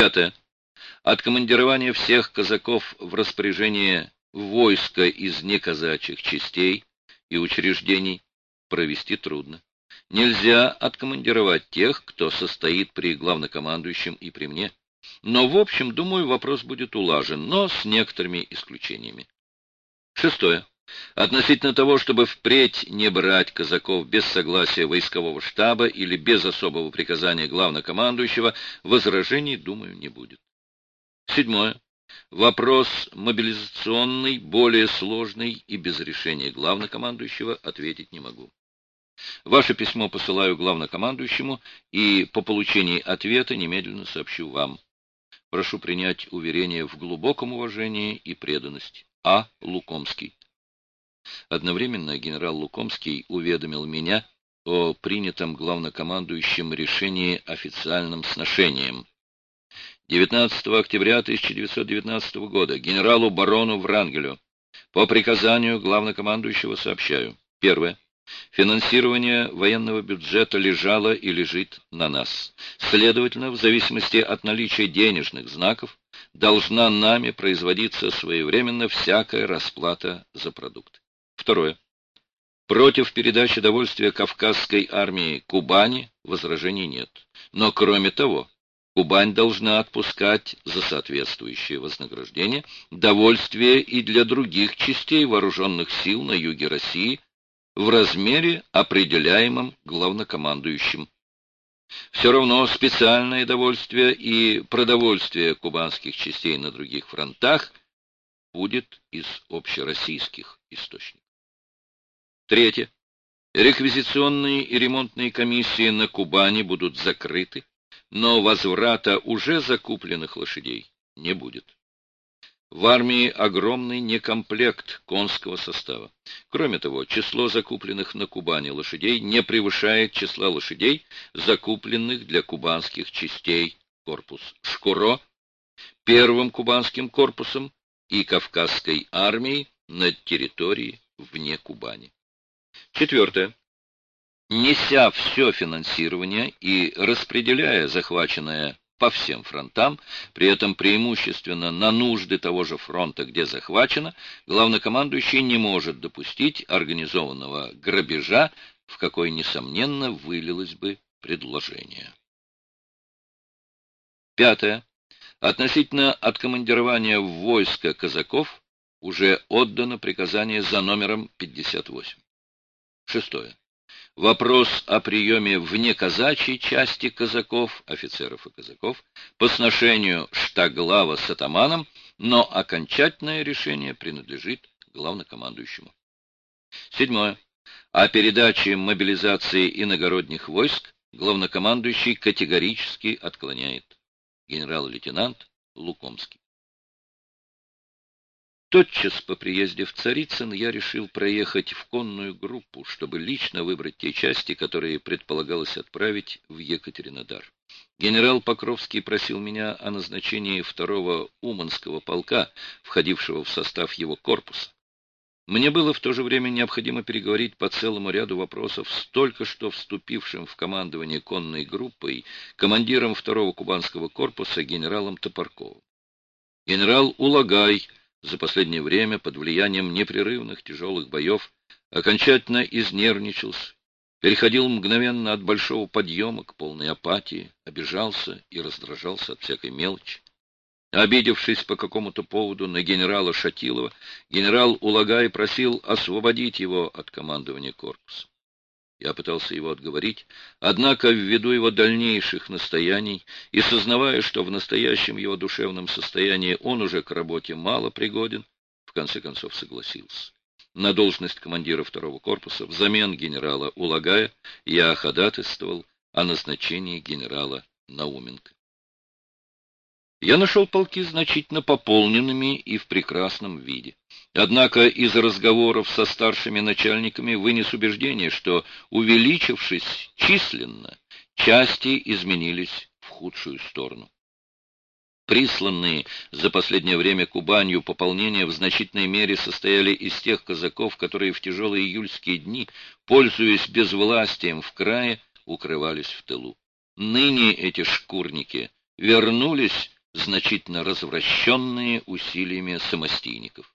Пятое. Откомандирование всех казаков в распоряжение войска из неказачьих частей и учреждений провести трудно. Нельзя откомандировать тех, кто состоит при главнокомандующем и при мне. Но, в общем, думаю, вопрос будет улажен, но с некоторыми исключениями. Шестое. Относительно того, чтобы впредь не брать казаков без согласия войскового штаба или без особого приказания главнокомандующего, возражений, думаю, не будет. Седьмое. Вопрос мобилизационный, более сложный и без решения главнокомандующего ответить не могу. Ваше письмо посылаю главнокомандующему и по получении ответа немедленно сообщу вам. Прошу принять уверение в глубоком уважении и преданности. А. Лукомский. Одновременно генерал Лукомский уведомил меня о принятом главнокомандующим решении официальным сношением. 19 октября 1919 года генералу барону Врангелю по приказанию главнокомандующего сообщаю. Первое. Финансирование военного бюджета лежало и лежит на нас. Следовательно, в зависимости от наличия денежных знаков, должна нами производиться своевременно всякая расплата за продукт. Второе. Против передачи довольствия Кавказской армии Кубани возражений нет. Но кроме того, Кубань должна отпускать за соответствующее вознаграждение довольствие и для других частей вооруженных сил на юге России в размере, определяемом главнокомандующим. Все равно специальное довольствие и продовольствие кубанских частей на других фронтах будет из общероссийских источников. Третье. Реквизиционные и ремонтные комиссии на Кубани будут закрыты, но возврата уже закупленных лошадей не будет. В армии огромный некомплект конского состава. Кроме того, число закупленных на Кубани лошадей не превышает числа лошадей, закупленных для кубанских частей корпус Шкуро, первым кубанским корпусом и Кавказской армией на территории вне Кубани. Четвертое. Неся все финансирование и распределяя захваченное по всем фронтам, при этом преимущественно на нужды того же фронта, где захвачено, главнокомандующий не может допустить организованного грабежа, в какой, несомненно, вылилось бы предложение. Пятое. Относительно откомандирования в войско казаков уже отдано приказание за номером 58. Шестое. Вопрос о приеме вне казачьей части казаков, офицеров и казаков, по сношению штаглава с атаманом, но окончательное решение принадлежит главнокомандующему. Седьмое. О передаче мобилизации иногородних войск главнокомандующий категорически отклоняет. Генерал-лейтенант Лукомский. Тотчас по приезде в Царицын я решил проехать в конную группу, чтобы лично выбрать те части, которые предполагалось отправить в Екатеринодар. Генерал Покровский просил меня о назначении второго Уманского полка, входившего в состав его корпуса. Мне было в то же время необходимо переговорить по целому ряду вопросов с только что вступившим в командование конной группой командиром второго кубанского корпуса генералом Топорковым. Генерал Улагай за последнее время под влиянием непрерывных тяжелых боев окончательно изнервничался, переходил мгновенно от большого подъема к полной апатии, обижался и раздражался от всякой мелочи. Обидевшись по какому-то поводу на генерала Шатилова, генерал Улагай просил освободить его от командования корпуса. Я пытался его отговорить, однако ввиду его дальнейших настояний и сознавая, что в настоящем его душевном состоянии он уже к работе мало пригоден, в конце концов согласился. На должность командира второго корпуса взамен генерала Улагая я ходатайствовал о назначении генерала Науменко. Я нашел полки значительно пополненными и в прекрасном виде. Однако из разговоров со старшими начальниками вынес убеждение, что, увеличившись численно, части изменились в худшую сторону. Присланные за последнее время Кубанью пополнения в значительной мере состояли из тех казаков, которые в тяжелые июльские дни, пользуясь безвластием в крае, укрывались в тылу. Ныне эти шкурники вернулись значительно развращенные усилиями самостийников.